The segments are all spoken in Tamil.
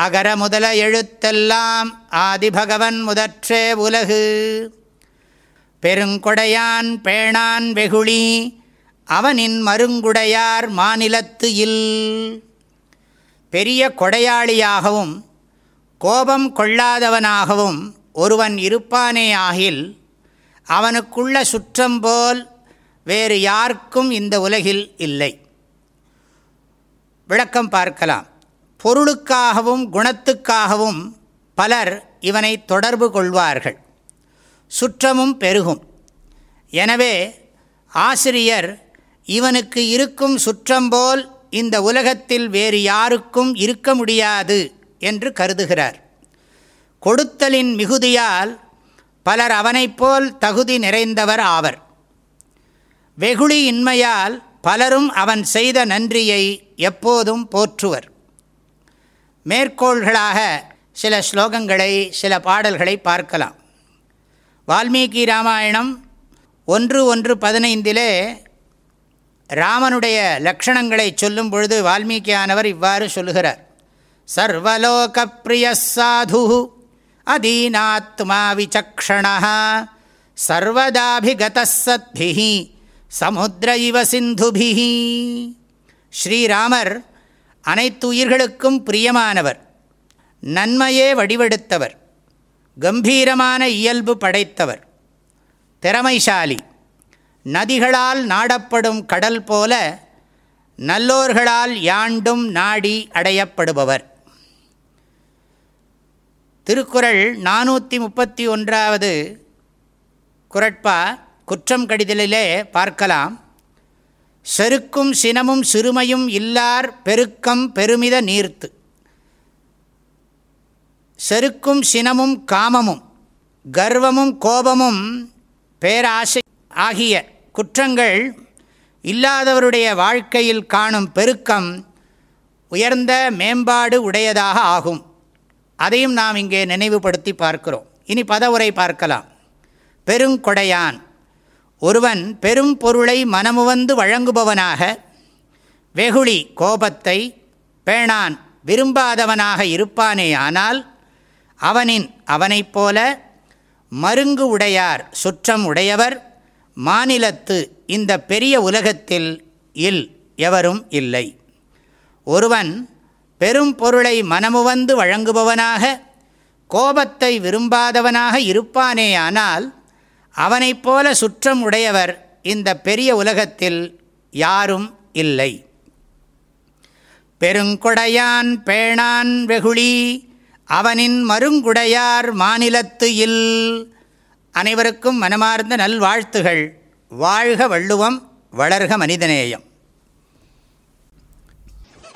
அகர முதல எழுத்தெல்லாம் ஆதிபகவன் முதற்றே உலகு. பெருங்கொடையான் பேணான் வெகுளி அவனின் மருங்குடையார் மாநிலத்து இல். பெரிய கொடையாளியாகவும் கோபம் கொள்ளாதவனாகவும் ஒருவன் இருப்பானே ஆகில் அவனுக்குள்ள சுற்றம் போல் வேறு யாருக்கும் இந்த உலகில் இல்லை. விளக்கம் பார்க்கலாம். பொருளுக்காகவும் குணத்துக்காகவும் பலர் இவனை தொடர்பு கொள்வார்கள். சுற்றமும் பெருகும். எனவே ஆசிரியர் இவனுக்கு இருக்கும் சுற்றம்போல் இந்த உலகத்தில் வேறு யாருக்கும் இருக்க முடியாது என்று கருதுகிறார். கொடுத்தலின் மிகுதியால் பலர் அவனைப் போல் தகுதி நிறைந்தவர் ஆவர். வெகுளி இன்மையால் பலரும் அவன் செய்த நன்றியை எப்போதும் போற்றுவர். மேற்கோள்களாக சில ஸ்லோகங்களை சில பாடல்களை பார்க்கலாம். வால்மீகி ராமாயணம் ஒன்று ஒன்று பதினைந்திலே ராமனுடைய லக்ஷணங்களை சொல்லும் பொழுது வால்மீகியானவர் இவ்வாறு சொல்லுகிறார். சர்வலோக பிரிய சாது அதீனாத்மா விசக்ஷணா சர்வதாபிகத சத்பி சமுத்திர இவ சிந்துபிஹி ஸ்ரீராமர் அனைத்து உயிர்களுக்கும் பிரியமானவர் நன்மையே வடிவெடுத்தவர் கம்பீரமான இயல்பு படைத்தவர் திறமைசாலி நதிகளால் நாடப்படும் கடல் போல நல்லோர்களால் யாண்டும் நாடி அடையப்படுபவர். திருக்குறள் நானூற்றி முப்பத்தி ஒன்றாவது குரட்பா குற்றம் கடிதலிலே பார்க்கலாம். செருக்கும் சினமும் சிறுமையும் இல்லார் பெருக்கம் பெருமித நீர்த்து. செருக்கும் சினமும் காமமும் கர்வமும் கோபமும் பேராசை ஆகிய குற்றங்கள் இல்லாதவருடைய வாழ்க்கையில் காணும் பெருக்கம் உயர்ந்த மேம்பாடு உடையதாக ஆகும். அதையும் நாம் இங்கே நினைவுபடுத்தி பார்க்கிறோம். இனி பதவுரை பார்க்கலாம். பெருங்கொடையான். ஒருவன் பெரும் பொருளை மனமுவந்து வழங்குபவனாக வெகுளி கோபத்தை பேணான் விரும்பாதவனாக இருப்பானேயானால் அவனின் அவனைப் போல மருங்கு உடையார் சுற்றம் உடையவர் மாநிலத்து இந்த பெரிய உலகத்தில் இல் எவரும் இல்லை. ஒருவன் பெரும் பொருளை மனமுவந்து வழங்குபவனாக கோபத்தை விரும்பாதவனாக இருப்பானேயானால் அவனைப் போல சுற்றம் உடையவர் இந்த பெரிய உலகத்தில் யாரும் இல்லை. பெருங்கொடையான் பேணான் வெகுளி அவனின் மருங்குடையார் மாநிலத்து இல். அனைவருக்கும் மனமார்ந்த நல்வாழ்த்துகள். வாழ்க வள்ளுவம் வளர்க மனிதநேயம்.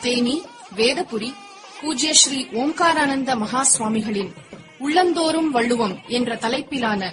தேனி வேதபுரி பூஜ்ய ஸ்ரீ ஓம்காரானந்த மகா சுவாமிகளின் உள்ளந்தோறும் வள்ளுவம் என்ற தலைப்பிலான